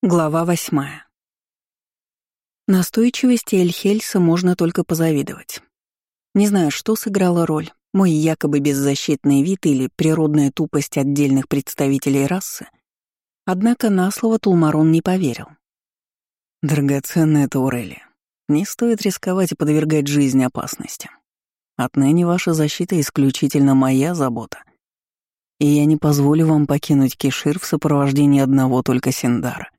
Глава восьмая. Настойчивости Эльхельса можно только позавидовать. Не знаю, что сыграло роль, мой якобы беззащитный вид или природная тупость отдельных представителей расы, однако на слово Тулмарон не поверил. «Драгоценная Таурелия, не стоит рисковать и подвергать жизнь опасности. Отныне ваша защита исключительно моя забота, и я не позволю вам покинуть Кишир в сопровождении одного только Синдара.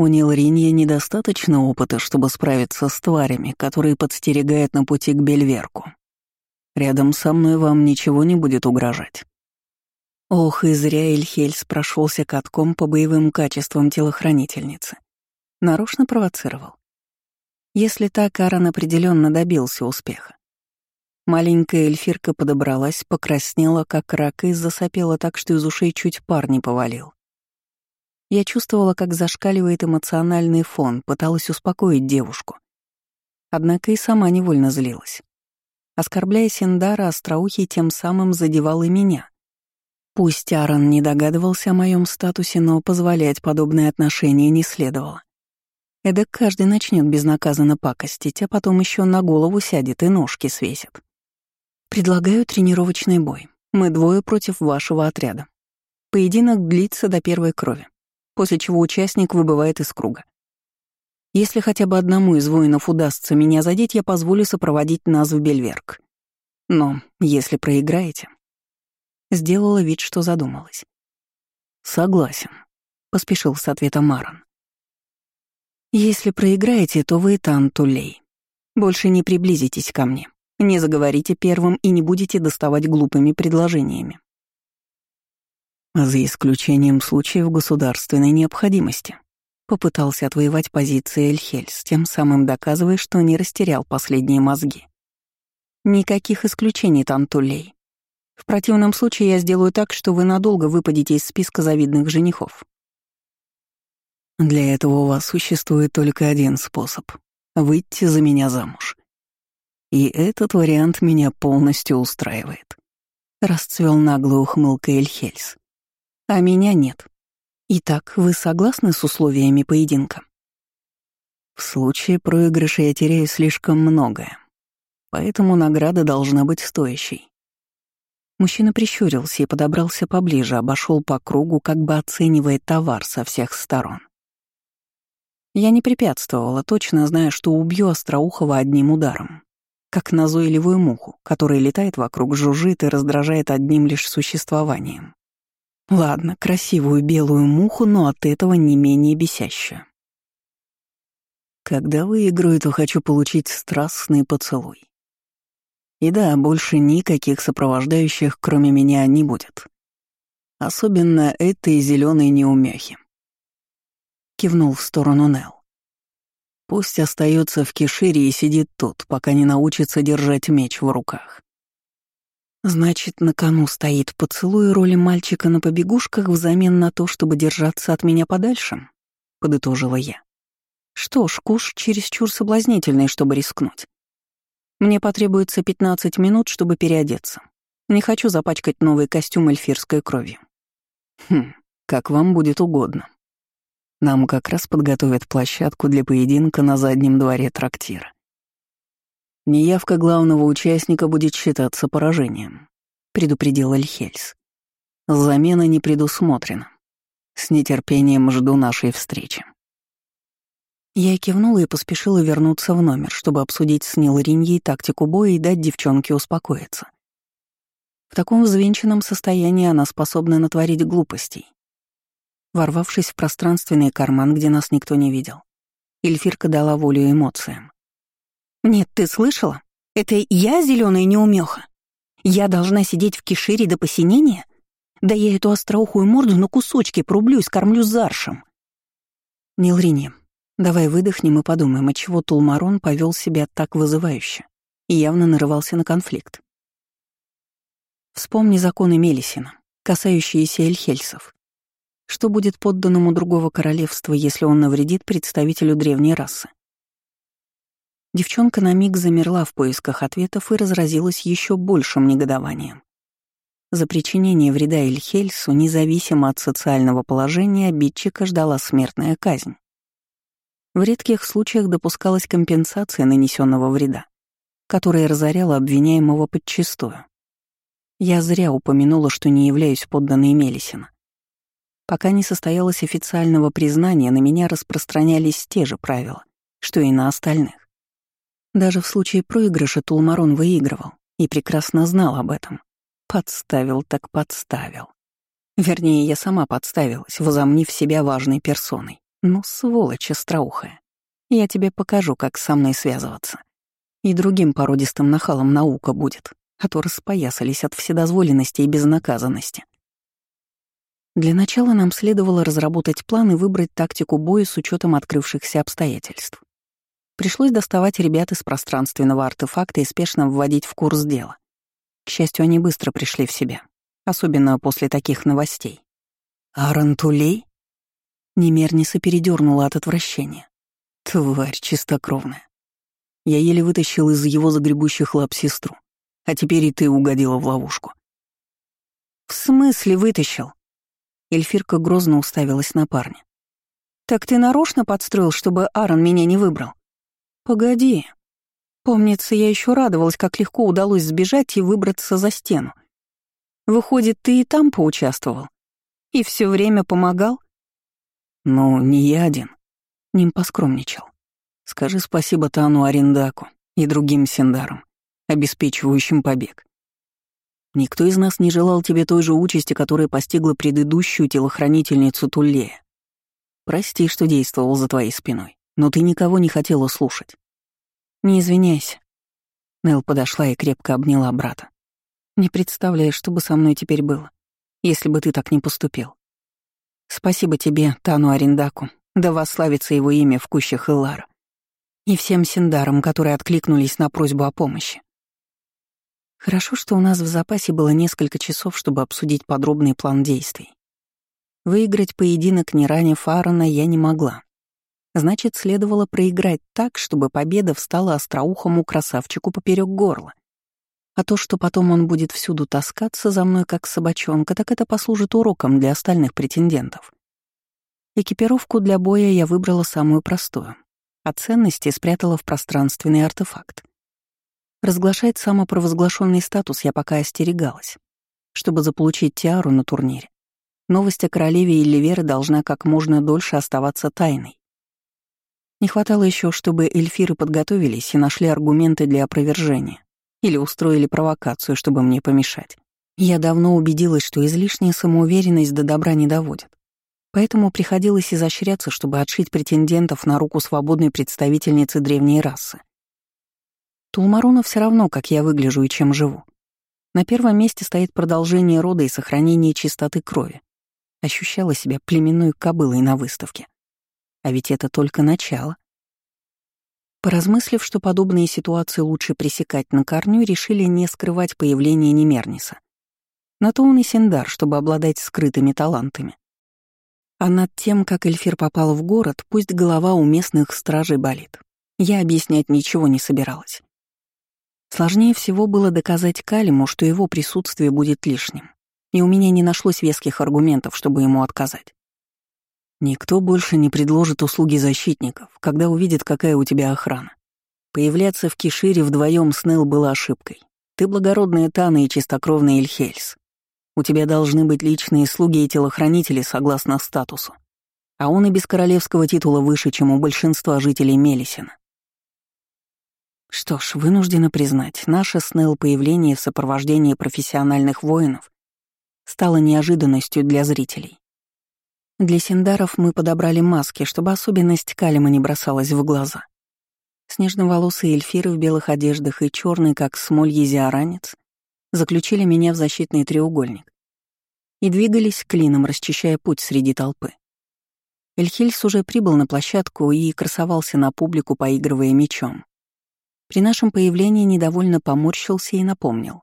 У Нилринья недостаточно опыта, чтобы справиться с тварями, которые подстерегают на пути к Бельверку. Рядом со мной вам ничего не будет угрожать. Ох, и зря Эльхельс прошелся катком по боевым качествам телохранительницы. Нарочно провоцировал. Если так, Аран определенно добился успеха. Маленькая эльфирка подобралась, покраснела, как рак, и засопела так, что из ушей чуть пар не повалил. Я чувствовала, как зашкаливает эмоциональный фон, пыталась успокоить девушку. Однако и сама невольно злилась. Оскорбляя Синдара, Остроухий тем самым задевал и меня. Пусть Аарон не догадывался о моем статусе, но позволять подобное отношение не следовало. Эдак каждый начнет безнаказанно пакостить, а потом еще на голову сядет и ножки свесит. Предлагаю тренировочный бой. Мы двое против вашего отряда. Поединок длится до первой крови после чего участник выбывает из круга. Если хотя бы одному из воинов удастся меня задеть, я позволю сопроводить нас в Бельверк. Но если проиграете... Сделала вид, что задумалась. «Согласен», — поспешил с ответом Марон. «Если проиграете, то вы Тантулей. Больше не приблизитесь ко мне, не заговорите первым и не будете доставать глупыми предложениями. За исключением случаев государственной необходимости. Попытался отвоевать позиции Эльхельс, тем самым доказывая, что не растерял последние мозги. Никаких исключений, Тантулей. В противном случае я сделаю так, что вы надолго выпадете из списка завидных женихов. Для этого у вас существует только один способ — выйти за меня замуж. И этот вариант меня полностью устраивает. Расцвел наглую ухмылкой Эльхельс а меня нет. Итак, вы согласны с условиями поединка? В случае проигрыша я теряю слишком многое, поэтому награда должна быть стоящей. Мужчина прищурился и подобрался поближе, обошел по кругу, как бы оценивая товар со всех сторон. Я не препятствовала, точно зная, что убью Остроухова одним ударом, как назойливую муху, которая летает вокруг, жужжит и раздражает одним лишь существованием. Ладно, красивую белую муху, но от этого не менее бесящую. Когда выиграю, то хочу получить страстный поцелуй. И да, больше никаких сопровождающих, кроме меня, не будет. Особенно этой зеленой неумехи. Кивнул в сторону Нел. Пусть остается в Кишире и сидит тут, пока не научится держать меч в руках. Значит, на кону стоит поцелуй роли мальчика на побегушках взамен на то, чтобы держаться от меня подальше, подытожила я. Что ж, куш чересчур соблазнительный, чтобы рискнуть. Мне потребуется 15 минут, чтобы переодеться. Не хочу запачкать новый костюм эльфирской кровью. Хм, как вам будет угодно. Нам как раз подготовят площадку для поединка на заднем дворе трактира. Неявка главного участника будет считаться поражением, предупредил Эльхельс. Замена не предусмотрена. С нетерпением жду нашей встречи. Я кивнула и поспешила вернуться в номер, чтобы обсудить с Нилриньей тактику боя и дать девчонке успокоиться. В таком взвинченном состоянии она способна натворить глупостей. Ворвавшись в пространственный карман, где нас никто не видел, Эльфирка дала волю эмоциям. «Нет, ты слышала? Это я зеленая неумеха? Я должна сидеть в кишире до посинения? Да я эту остроухую морду на кусочки порублю и скормлю заршем». «Нилрине, давай выдохнем и подумаем, отчего Тулмарон повел себя так вызывающе и явно нарывался на конфликт. Вспомни законы Мелисина, касающиеся эльхельсов. Что будет подданному другого королевства, если он навредит представителю древней расы? Девчонка на миг замерла в поисках ответов и разразилась еще большим негодованием. За причинение вреда Эльхельсу, независимо от социального положения, обидчика ждала смертная казнь. В редких случаях допускалась компенсация нанесенного вреда, которая разоряла обвиняемого подчистую. Я зря упомянула, что не являюсь подданной Мелисина. Пока не состоялось официального признания, на меня распространялись те же правила, что и на остальных. Даже в случае проигрыша Тулмарон выигрывал и прекрасно знал об этом. Подставил так подставил. Вернее, я сама подставилась, возомнив себя важной персоной. Ну, сволочь остроухая. Я тебе покажу, как со мной связываться. И другим породистым нахалом наука будет, а то распоясались от вседозволенности и безнаказанности. Для начала нам следовало разработать план и выбрать тактику боя с учетом открывшихся обстоятельств. Пришлось доставать ребят из пространственного артефакта и спешно вводить в курс дела. К счастью, они быстро пришли в себя, особенно после таких новостей. «Аарон Тулей?» Немерниса передернула от отвращения. «Тварь чистокровная. Я еле вытащил из его загребущих лап сестру, а теперь и ты угодила в ловушку». «В смысле вытащил?» Эльфирка грозно уставилась на парня. «Так ты нарочно подстроил, чтобы Аарон меня не выбрал?» «Погоди. Помнится, я еще радовалась, как легко удалось сбежать и выбраться за стену. Выходит, ты и там поучаствовал? И все время помогал?» «Ну, не я один», — Ним поскромничал. «Скажи спасибо Тану Арендаку и другим сендарам, обеспечивающим побег. Никто из нас не желал тебе той же участи, которая постигла предыдущую телохранительницу Туллея. Прости, что действовал за твоей спиной, но ты никого не хотела слушать. Не извиняйся. Нел подошла и крепко обняла брата. Не представляешь, что бы со мной теперь было, если бы ты так не поступил. Спасибо тебе, Тану Арендаку, да восславится его имя в кущах Илара. И всем синдарам, которые откликнулись на просьбу о помощи. Хорошо, что у нас в запасе было несколько часов, чтобы обсудить подробный план действий. Выиграть поединок не ранее Фарана я не могла. Значит, следовало проиграть так, чтобы победа встала остроухому красавчику поперек горла. А то, что потом он будет всюду таскаться за мной, как собачонка, так это послужит уроком для остальных претендентов. Экипировку для боя я выбрала самую простую, а ценности спрятала в пространственный артефакт. Разглашать самопровозглашенный статус я пока остерегалась. Чтобы заполучить тиару на турнире, новость о королеве Эльверы должна как можно дольше оставаться тайной. Не хватало еще, чтобы эльфиры подготовились и нашли аргументы для опровержения или устроили провокацию, чтобы мне помешать. Я давно убедилась, что излишняя самоуверенность до добра не доводит. Поэтому приходилось изощряться, чтобы отшить претендентов на руку свободной представительницы древней расы. Тулмарону все равно, как я выгляжу и чем живу. На первом месте стоит продолжение рода и сохранение чистоты крови. Ощущала себя племенной кобылой на выставке. А ведь это только начало. Поразмыслив, что подобные ситуации лучше пресекать на корню, решили не скрывать появление Немерниса. На то он и Синдар, чтобы обладать скрытыми талантами. А над тем, как Эльфир попал в город, пусть голова у местных стражей болит. Я объяснять ничего не собиралась. Сложнее всего было доказать Калиму, что его присутствие будет лишним, и у меня не нашлось веских аргументов, чтобы ему отказать. Никто больше не предложит услуги защитников, когда увидит, какая у тебя охрана. Появляться в Кишире вдвоем с Нел было ошибкой. Ты благородная Тана и чистокровный Эльхельс. У тебя должны быть личные слуги и телохранители согласно статусу. А он и без королевского титула выше, чем у большинства жителей Мелисина. Что ж, вынуждена признать, наше с Нел появление в сопровождении профессиональных воинов стало неожиданностью для зрителей. Для синдаров мы подобрали маски, чтобы особенность Калима не бросалась в глаза. Снежноволосые эльфиры в белых одеждах и черный, как смоль езиаранец, заключили меня в защитный треугольник и двигались клином, расчищая путь среди толпы. Эльхильс уже прибыл на площадку и красовался на публику, поигрывая мечом. При нашем появлении недовольно поморщился и напомнил.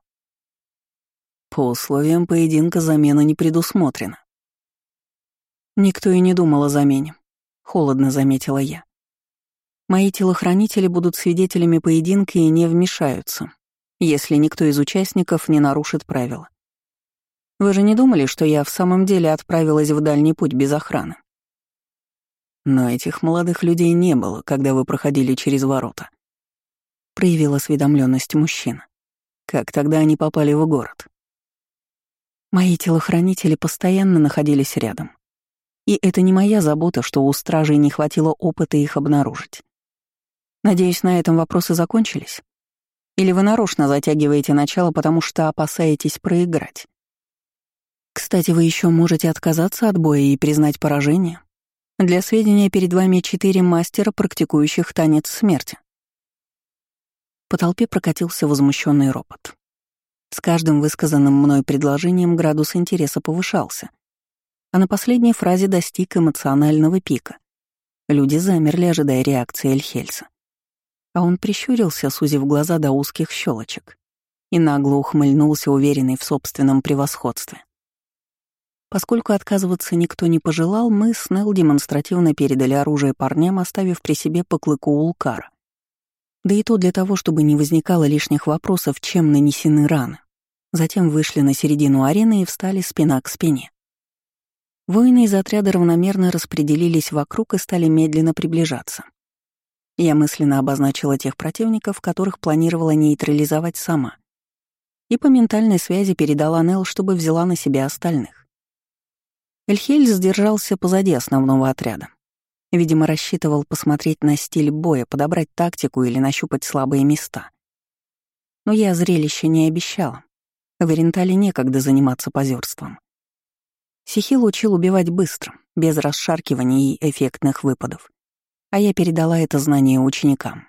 По условиям поединка замена не предусмотрена. Никто и не думал о замене, холодно заметила я. Мои телохранители будут свидетелями поединка и не вмешаются, если никто из участников не нарушит правила. Вы же не думали, что я в самом деле отправилась в дальний путь без охраны? Но этих молодых людей не было, когда вы проходили через ворота. Проявил осведомленность мужчина. Как тогда они попали в город? Мои телохранители постоянно находились рядом. И это не моя забота, что у стражей не хватило опыта их обнаружить. Надеюсь, на этом вопросы закончились? Или вы нарочно затягиваете начало, потому что опасаетесь проиграть? Кстати, вы еще можете отказаться от боя и признать поражение. Для сведения, перед вами четыре мастера, практикующих танец смерти. По толпе прокатился возмущенный ропот. С каждым высказанным мной предложением градус интереса повышался, а на последней фразе достиг эмоционального пика. Люди замерли, ожидая реакции Эльхельса. А он прищурился, сузив глаза до узких щелочек, и нагло ухмыльнулся, уверенный в собственном превосходстве. Поскольку отказываться никто не пожелал, мы с Нелл демонстративно передали оружие парням, оставив при себе по клыку Улкара. Да и то для того, чтобы не возникало лишних вопросов, чем нанесены раны. Затем вышли на середину арены и встали спина к спине. Воины из отряда равномерно распределились вокруг и стали медленно приближаться. Я мысленно обозначила тех противников, которых планировала нейтрализовать сама. И по ментальной связи передала Нелл, чтобы взяла на себя остальных. Эльхель сдержался позади основного отряда. Видимо, рассчитывал посмотреть на стиль боя, подобрать тактику или нащупать слабые места. Но я зрелище не обещала. В Орентале некогда заниматься позерством. Сихил учил убивать быстро, без расшаркиваний и эффектных выпадов. А я передала это знание ученикам.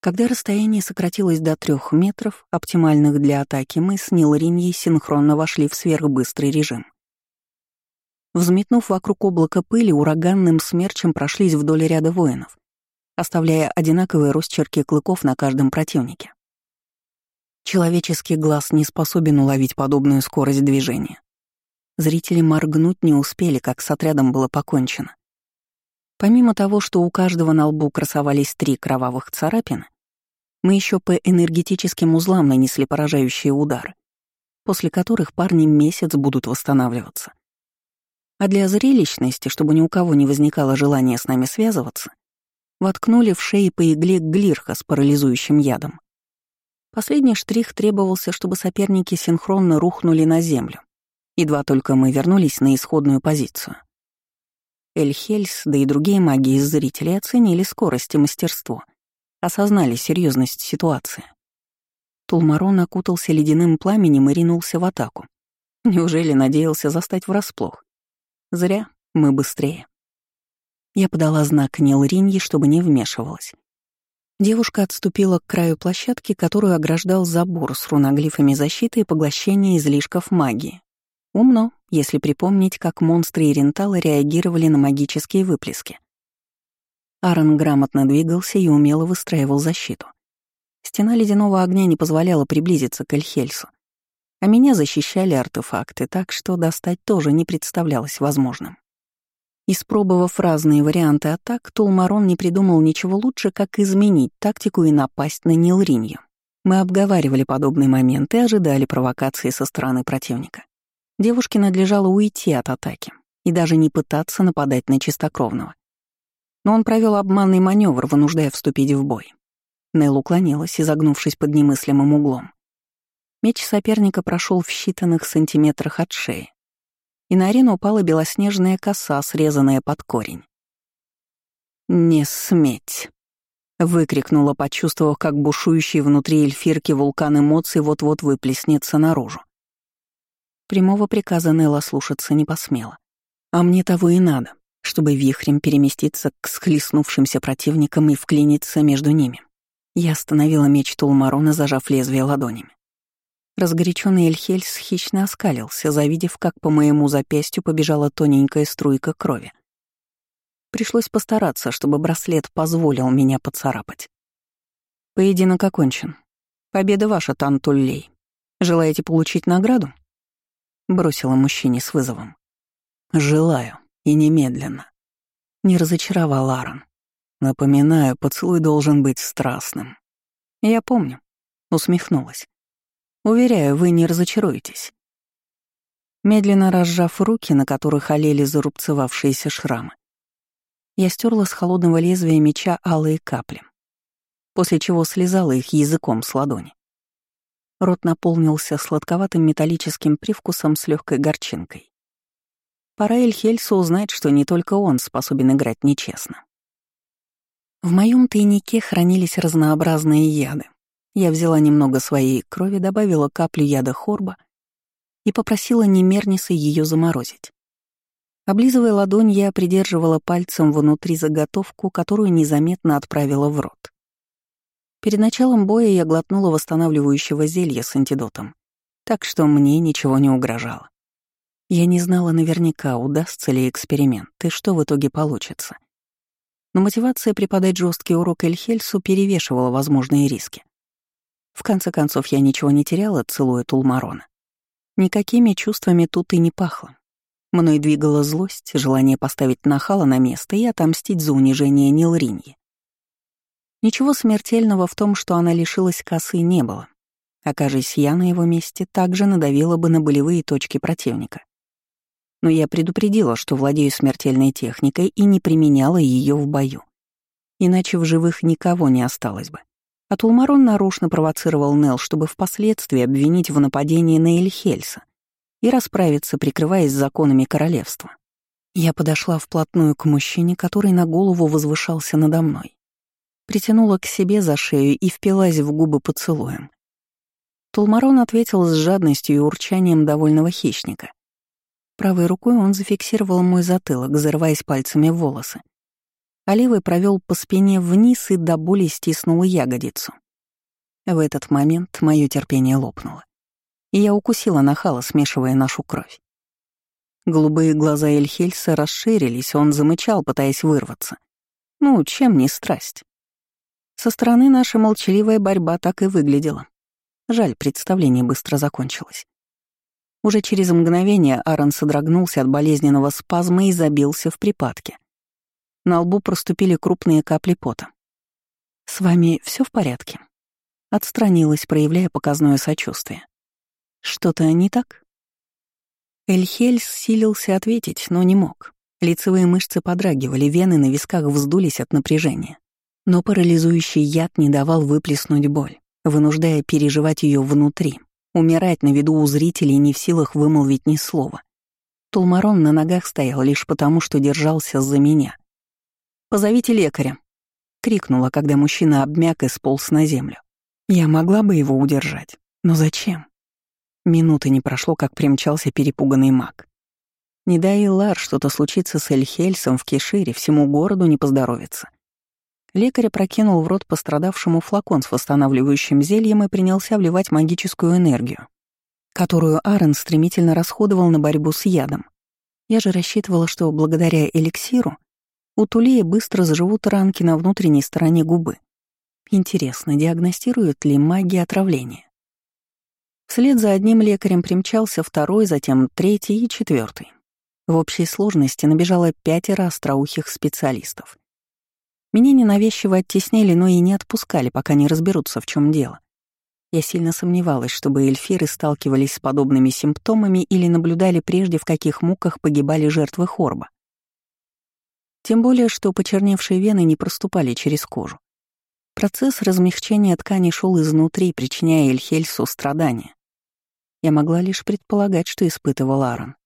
Когда расстояние сократилось до трех метров, оптимальных для атаки, мы с Нилриньей синхронно вошли в сверхбыстрый режим — Взметнув вокруг облака пыли, ураганным смерчем прошлись вдоль ряда воинов, оставляя одинаковые росчерки клыков на каждом противнике. Человеческий глаз не способен уловить подобную скорость движения. Зрители моргнуть не успели, как с отрядом было покончено. Помимо того, что у каждого на лбу красовались три кровавых царапины, мы еще по энергетическим узлам нанесли поражающие удары, после которых парни месяц будут восстанавливаться. А для зрелищности, чтобы ни у кого не возникало желания с нами связываться, воткнули в шеи по игле глирха с парализующим ядом. Последний штрих требовался, чтобы соперники синхронно рухнули на землю. Едва только мы вернулись на исходную позицию. Эльхельс, да и другие маги из зрителей оценили скорость и мастерство, осознали серьезность ситуации. Тулмарон окутался ледяным пламенем и ринулся в атаку. Неужели надеялся застать врасплох? Зря, мы быстрее. Я подала знак Нилриньи, чтобы не вмешивалась. Девушка отступила к краю площадки, которую ограждал забор с руноглифами защиты и поглощения излишков магии. Умно, если припомнить, как монстры и ренталы реагировали на магические выплески. Аарон грамотно двигался и умело выстраивал защиту. Стена ледяного огня не позволяла приблизиться к Эльхельсу, а меня защищали артефакты, так что достать тоже не представлялось возможным. Испробовав разные варианты атак, Тулмарон не придумал ничего лучше, как изменить тактику и напасть на Нилринью. Мы обговаривали подобные моменты и ожидали провокации со стороны противника. Девушке надлежало уйти от атаки и даже не пытаться нападать на чистокровного. Но он провел обманный маневр, вынуждая вступить в бой. Нел уклонилась, изогнувшись под немыслимым углом. Меч соперника прошел в считанных сантиметрах от шеи, и на арену упала белоснежная коса, срезанная под корень. «Не сметь!» — выкрикнула, почувствовав, как бушующий внутри эльфирки вулкан эмоций вот-вот выплеснется наружу. Прямого приказа Нелла слушаться не посмела. А мне того и надо, чтобы вихрем переместиться к схлестнувшимся противникам и вклиниться между ними. Я остановила меч Тулмарона, зажав лезвие ладонями. Разгоряченный Эльхельс хищно оскалился, завидев, как по моему запястью побежала тоненькая струйка крови. Пришлось постараться, чтобы браслет позволил меня поцарапать. Поединок окончен. Победа ваша, Тантуллей. Желаете получить награду? Бросила мужчине с вызовом. Желаю, и немедленно. Не разочаровал Аарон. Напоминаю, поцелуй должен быть страстным. Я помню. Усмехнулась. Уверяю, вы не разочаруетесь. Медленно разжав руки, на которых олели зарубцевавшиеся шрамы, я стерла с холодного лезвия меча алые капли, после чего слезала их языком с ладони. Рот наполнился сладковатым металлическим привкусом с легкой горчинкой. Пора Эльхельсу узнать, что не только он способен играть нечестно. В моем тайнике хранились разнообразные яды. Я взяла немного своей крови, добавила каплю яда хорба и попросила Немерниса ее заморозить. Облизывая ладонь, я придерживала пальцем внутри заготовку, которую незаметно отправила в рот. Перед началом боя я глотнула восстанавливающего зелья с антидотом, так что мне ничего не угрожало. Я не знала наверняка, удастся ли эксперимент и что в итоге получится. Но мотивация преподать жесткий урок Эльхельсу перевешивала возможные риски. В конце концов, я ничего не теряла, целуя Тулмарона. Никакими чувствами тут и не пахло. Мной двигала злость, желание поставить нахала на место и отомстить за унижение Нилриньи. Ничего смертельного в том, что она лишилась косы, не было. Окажись я на его месте, также надавила бы на болевые точки противника. Но я предупредила, что владею смертельной техникой и не применяла ее в бою. Иначе в живых никого не осталось бы. А Тулмарон нарочно провоцировал Нел, чтобы впоследствии обвинить в нападении на Эльхельса и расправиться, прикрываясь законами королевства. Я подошла вплотную к мужчине, который на голову возвышался надо мной притянула к себе за шею и впилась в губы поцелуем. Тулмарон ответил с жадностью и урчанием довольного хищника. Правой рукой он зафиксировал мой затылок, зарываясь пальцами в волосы, а левый провел по спине вниз и до боли стиснул ягодицу. В этот момент мое терпение лопнуло, и я укусила нахала, смешивая нашу кровь. Голубые глаза Эльхельса расширились, он замычал, пытаясь вырваться. Ну, чем не страсть? Со стороны наша молчаливая борьба так и выглядела. Жаль, представление быстро закончилось. Уже через мгновение Аарон содрогнулся от болезненного спазма и забился в припадке. На лбу проступили крупные капли пота. «С вами все в порядке?» Отстранилась, проявляя показное сочувствие. «Что-то не так?» Эльхельс силился ответить, но не мог. Лицевые мышцы подрагивали, вены на висках вздулись от напряжения. Но парализующий яд не давал выплеснуть боль, вынуждая переживать ее внутри, умирать на виду у зрителей не в силах вымолвить ни слова. Тулмарон на ногах стоял лишь потому, что держался за меня. «Позовите лекаря!» — крикнула, когда мужчина обмяк и сполз на землю. Я могла бы его удержать, но зачем? Минуты не прошло, как примчался перепуганный маг. Не дай Лар что-то случится с Эльхельсом в Кешире, всему городу не поздоровится. Лекарь прокинул в рот пострадавшему флакон с восстанавливающим зельем и принялся вливать магическую энергию, которую Аарон стремительно расходовал на борьбу с ядом. Я же рассчитывала, что благодаря эликсиру у Тулея быстро заживут ранки на внутренней стороне губы. Интересно, диагностируют ли маги отравления? Вслед за одним лекарем примчался второй, затем третий и четвертый. В общей сложности набежало пятеро остроухих специалистов. Меня ненавязчиво оттеснили, но и не отпускали, пока не разберутся, в чем дело. Я сильно сомневалась, чтобы эльфиры сталкивались с подобными симптомами или наблюдали прежде, в каких муках погибали жертвы хорба. Тем более, что почерневшие вены не проступали через кожу. Процесс размягчения ткани шел изнутри, причиняя Эльхельсу страдания. Я могла лишь предполагать, что испытывал Аарон,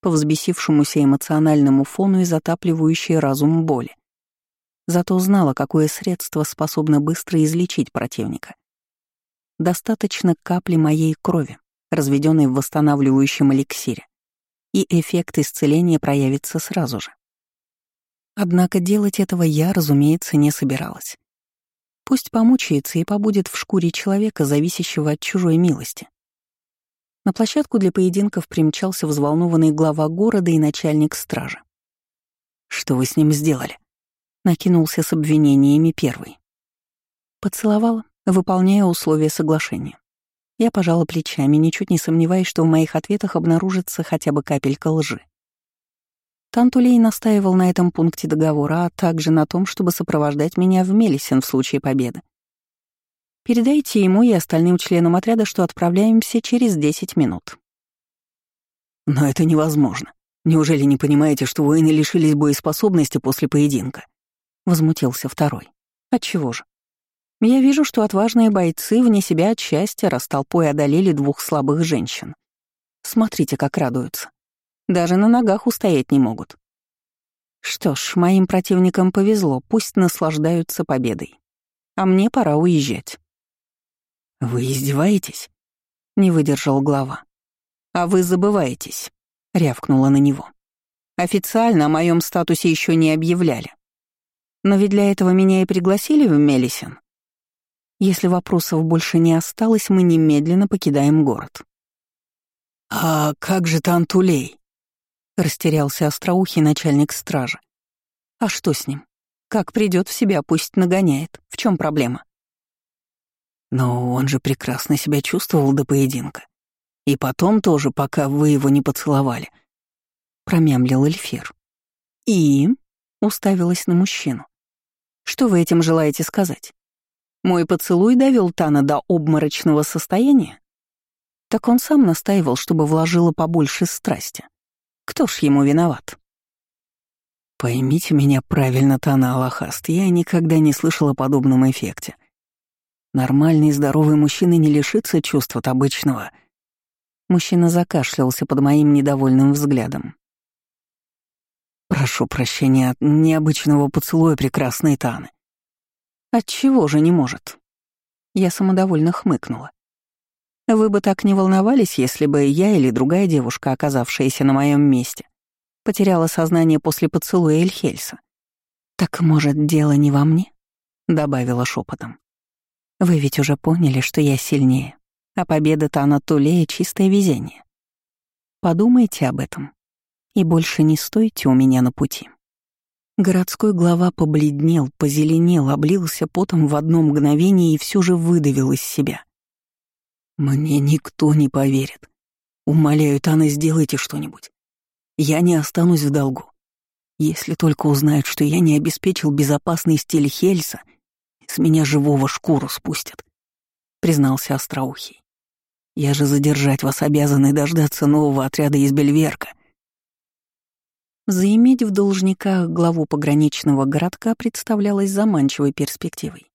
по взбесившемуся эмоциональному фону и затапливающей разум боли. Зато знала, какое средство способно быстро излечить противника. Достаточно капли моей крови, разведенной в восстанавливающем эликсире, и эффект исцеления проявится сразу же. Однако делать этого я, разумеется, не собиралась. Пусть помучается и побудет в шкуре человека, зависящего от чужой милости. На площадку для поединков примчался взволнованный глава города и начальник стражи. «Что вы с ним сделали?» Накинулся с обвинениями первый. Поцеловала, выполняя условия соглашения. Я пожала плечами, ничуть не сомневаясь, что в моих ответах обнаружится хотя бы капелька лжи. Тантулей настаивал на этом пункте договора, а также на том, чтобы сопровождать меня в Мелисен в случае победы. Передайте ему и остальным членам отряда, что отправляемся через 10 минут. Но это невозможно. Неужели не понимаете, что воины лишились боеспособности после поединка? Возмутился второй. Отчего же? Я вижу, что отважные бойцы вне себя от счастья раз толпой одолели двух слабых женщин. Смотрите, как радуются. Даже на ногах устоять не могут. Что ж, моим противникам повезло, пусть наслаждаются победой. А мне пора уезжать. «Вы издеваетесь?» — не выдержал глава. «А вы забываетесь», — рявкнула на него. «Официально о моем статусе еще не объявляли. Но ведь для этого меня и пригласили в Мелисин. Если вопросов больше не осталось, мы немедленно покидаем город». «А как же Тантулей?» — растерялся остроухий начальник стражи. «А что с ним? Как придет в себя, пусть нагоняет. В чем проблема?» «Но он же прекрасно себя чувствовал до поединка. И потом тоже, пока вы его не поцеловали», — промямлил Эльфир. «И?» — уставилась на мужчину. «Что вы этим желаете сказать? Мой поцелуй довел Тана до обморочного состояния? Так он сам настаивал, чтобы вложила побольше страсти. Кто ж ему виноват? Поймите меня правильно, Тана Аллахаст, я никогда не слышал о подобном эффекте. Нормальный здоровый мужчина не лишится чувств от обычного. Мужчина закашлялся под моим недовольным взглядом. Прошу прощения от необычного поцелуя прекрасной Таны. Отчего же не может? Я самодовольно хмыкнула. Вы бы так не волновались, если бы я или другая девушка, оказавшаяся на моем месте, потеряла сознание после поцелуя Эльхельса. «Так, может, дело не во мне?» — добавила шепотом. «Вы ведь уже поняли, что я сильнее, а победа-то Анатолия — чистое везение. Подумайте об этом и больше не стойте у меня на пути». Городской глава побледнел, позеленел, облился потом в одно мгновение и все же выдавил из себя. Мне никто не поверит. Умоляю, Тана, сделайте что-нибудь. Я не останусь в долгу. Если только узнают, что я не обеспечил безопасный стиль Хельса, с меня живого шкуру спустят, — признался Остроухий. Я же задержать вас обязан и дождаться нового отряда из Бельверка. Заиметь в должниках главу пограничного городка представлялось заманчивой перспективой.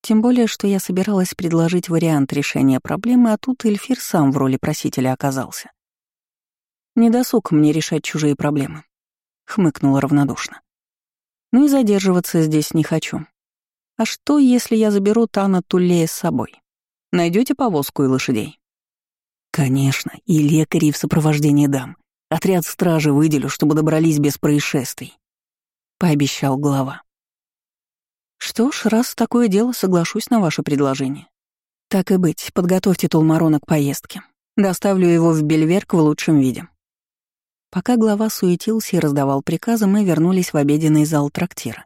Тем более, что я собиралась предложить вариант решения проблемы, а тут Эльфир сам в роли просителя оказался. «Не досуг мне решать чужие проблемы», — хмыкнула равнодушно. «Ну и задерживаться здесь не хочу. А что, если я заберу Тана Туллея с собой? Найдете повозку и лошадей?» «Конечно, и лекарей в сопровождении дам. Отряд стражи выделю, чтобы добрались без происшествий», — пообещал глава. Что ж, раз такое дело, соглашусь на ваше предложение. Так и быть, подготовьте Тулмарона к поездке. Доставлю его в Бельверк в лучшем виде. Пока глава суетился и раздавал приказы, мы вернулись в обеденный зал трактира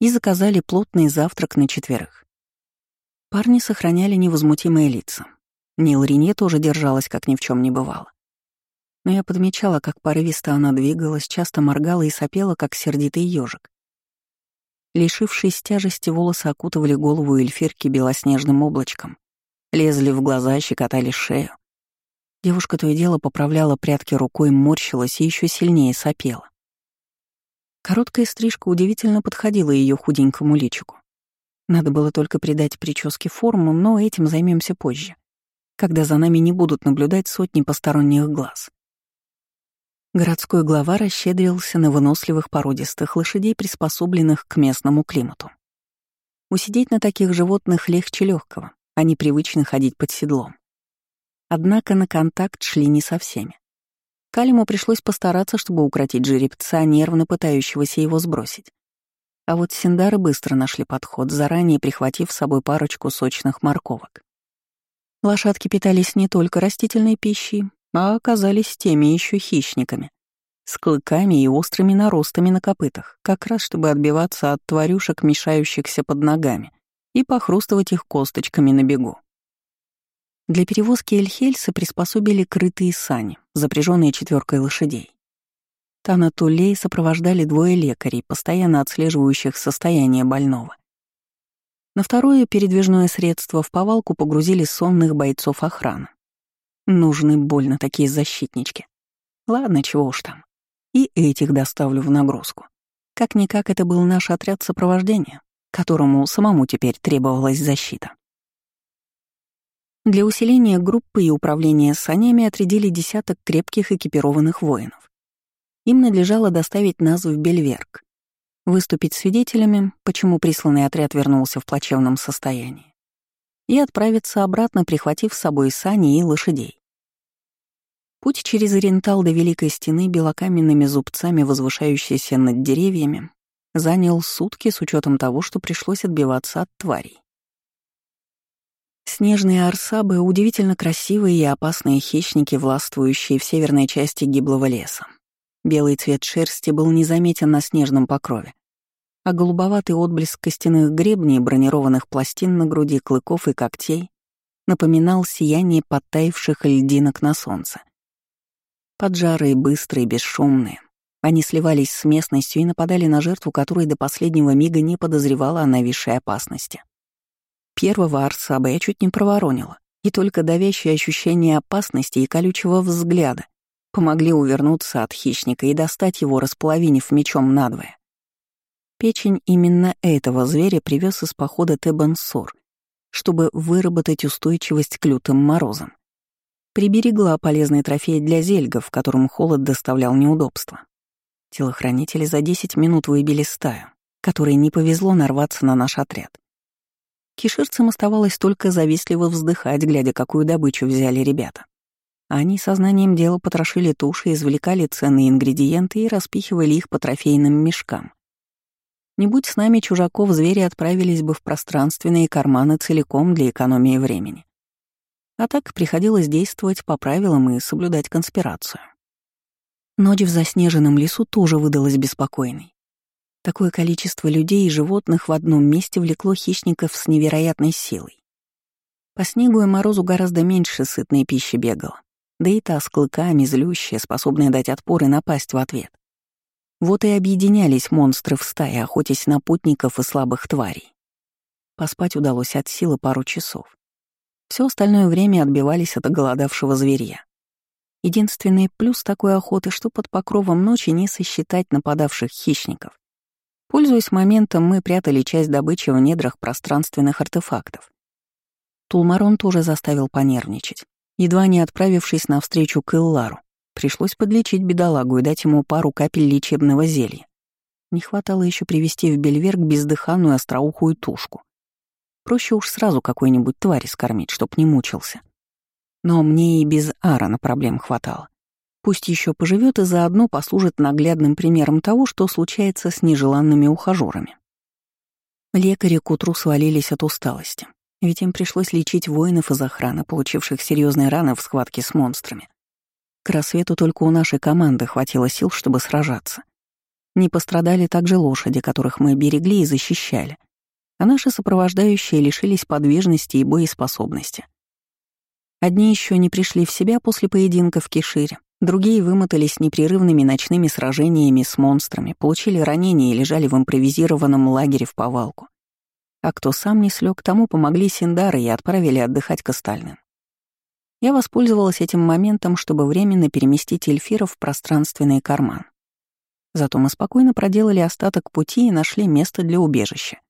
и заказали плотный завтрак на четверых. Парни сохраняли невозмутимые лица. Нил Рене тоже держалась, как ни в чем не бывало. Но я подмечала, как порывисто она двигалась, часто моргала и сопела, как сердитый ежик. Лишившись тяжести, волосы окутывали голову эльфирки белоснежным облачком, лезли в глаза, щекотали шею. Девушка то и дело поправляла прядки рукой, морщилась и еще сильнее сопела. Короткая стрижка удивительно подходила ее худенькому личику. Надо было только придать прическе форму, но этим займемся позже, когда за нами не будут наблюдать сотни посторонних глаз. Городской глава расщедрился на выносливых породистых лошадей, приспособленных к местному климату. Усидеть на таких животных легче легкого, они привычны ходить под седлом. Однако на контакт шли не со всеми. Калиму пришлось постараться, чтобы укротить жеребца, нервно пытающегося его сбросить. А вот синдары быстро нашли подход, заранее прихватив с собой парочку сочных морковок. Лошадки питались не только растительной пищей, а оказались теми еще хищниками, с клыками и острыми наростами на копытах, как раз чтобы отбиваться от тварюшек, мешающихся под ногами, и похрустывать их косточками на бегу. Для перевозки Эльхельса приспособили крытые сани, запряженные четверкой лошадей. Тана Тулей сопровождали двое лекарей, постоянно отслеживающих состояние больного. На второе передвижное средство в повалку погрузили сонных бойцов охраны. Нужны больно такие защитнички. Ладно, чего уж там. И этих доставлю в нагрузку. Как-никак это был наш отряд сопровождения, которому самому теперь требовалась защита. Для усиления группы и управления санями отрядили десяток крепких экипированных воинов. Им надлежало доставить нас в Бельверк, выступить свидетелями, почему присланный отряд вернулся в плачевном состоянии, и отправиться обратно, прихватив с собой сани и лошадей. Путь через Орентал до Великой Стены белокаменными зубцами, возвышающейся над деревьями, занял сутки с учетом того, что пришлось отбиваться от тварей. Снежные арсабы — удивительно красивые и опасные хищники, властвующие в северной части гиблого леса. Белый цвет шерсти был незаметен на снежном покрове, а голубоватый отблеск костяных гребней, бронированных пластин на груди, клыков и когтей напоминал сияние подтаивших льдинок на солнце. Поджарые, быстрые, бесшумные. Они сливались с местностью и нападали на жертву, которая до последнего мига не подозревала о нависшей опасности. Первого Арсаба я чуть не проворонила, и только давящее ощущение опасности и колючего взгляда помогли увернуться от хищника и достать его, располовинив мечом надвое. Печень именно этого зверя привез из похода Тебансор, чтобы выработать устойчивость к лютым морозам. Приберегла полезный трофей для зельгов, которым холод доставлял неудобства. Телохранители за 10 минут выбили стаю, которой не повезло нарваться на наш отряд. Киширцам оставалось только завистливо вздыхать, глядя, какую добычу взяли ребята. Они сознанием дела потрошили туши, извлекали ценные ингредиенты и распихивали их по трофейным мешкам. Не будь с нами чужаков, звери отправились бы в пространственные карманы целиком для экономии времени. А так приходилось действовать по правилам и соблюдать конспирацию. Ночь в заснеженном лесу тоже выдалась беспокойной. Такое количество людей и животных в одном месте влекло хищников с невероятной силой. По снегу и морозу гораздо меньше сытной пищи бегала, да и та с клыками, злющая, способная дать отпор и напасть в ответ. Вот и объединялись монстры в стае, охотясь на путников и слабых тварей. Поспать удалось от силы пару часов. Все остальное время отбивались от оголодавшего зверя. Единственный плюс такой охоты, что под покровом ночи не сосчитать нападавших хищников. Пользуясь моментом, мы прятали часть добычи в недрах пространственных артефактов. Тулмарон тоже заставил понервничать. Едва не отправившись навстречу к Иллару, пришлось подлечить бедолагу и дать ему пару капель лечебного зелья. Не хватало еще привести в Бельверг бездыханную остроухую тушку. Проще уж сразу какой-нибудь твари скормить, чтоб не мучился. Но мне и без Аарона проблем хватало. Пусть еще поживет и заодно послужит наглядным примером того, что случается с нежеланными ухажерами. Лекари к утру свалились от усталости, ведь им пришлось лечить воинов из охраны, получивших серьезные раны в схватке с монстрами. К рассвету только у нашей команды хватило сил, чтобы сражаться. Не пострадали также лошади, которых мы берегли и защищали — а наши сопровождающие лишились подвижности и боеспособности. Одни еще не пришли в себя после поединка в Кишире, другие вымотались непрерывными ночными сражениями с монстрами, получили ранения и лежали в импровизированном лагере в повалку. А кто сам не слег, тому помогли Синдары и отправили отдыхать к остальным. Я воспользовалась этим моментом, чтобы временно переместить эльфиров в пространственный карман. Зато мы спокойно проделали остаток пути и нашли место для убежища.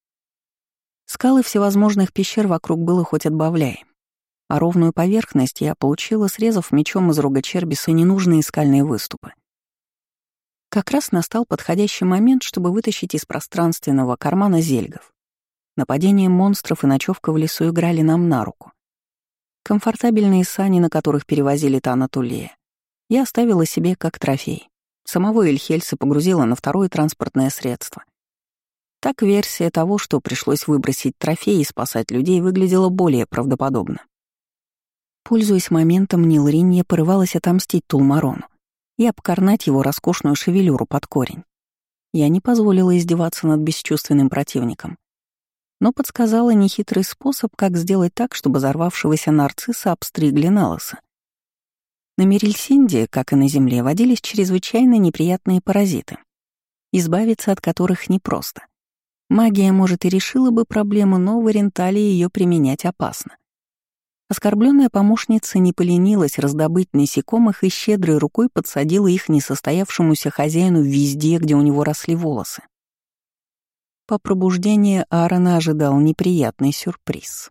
Скалы всевозможных пещер вокруг было хоть отбавляй. А ровную поверхность я получила, срезав мечом из рога Чербиса ненужные скальные выступы. Как раз настал подходящий момент, чтобы вытащить из пространственного кармана зельгов. Нападение монстров и ночевка в лесу играли нам на руку. Комфортабельные сани, на которых перевозили Тана Тулея, я оставила себе как трофей. Самого Эльхельса погрузила на второе транспортное средство так версия того, что пришлось выбросить трофей и спасать людей, выглядела более правдоподобно. Пользуясь моментом, Нилринья порывалась отомстить Тулмарону и обкорнать его роскошную шевелюру под корень. Я не позволила издеваться над бесчувственным противником, но подсказала нехитрый способ, как сделать так, чтобы взорвавшегося нарцисса обстригли на лысо. На Мерильсинде, как и на Земле, водились чрезвычайно неприятные паразиты, избавиться от которых непросто. Магия, может, и решила бы проблему, но в Орентале ее применять опасно. Оскорбленная помощница не поленилась раздобыть насекомых и щедрой рукой подсадила их несостоявшемуся хозяину везде, где у него росли волосы. По пробуждении Аарона ожидал неприятный сюрприз.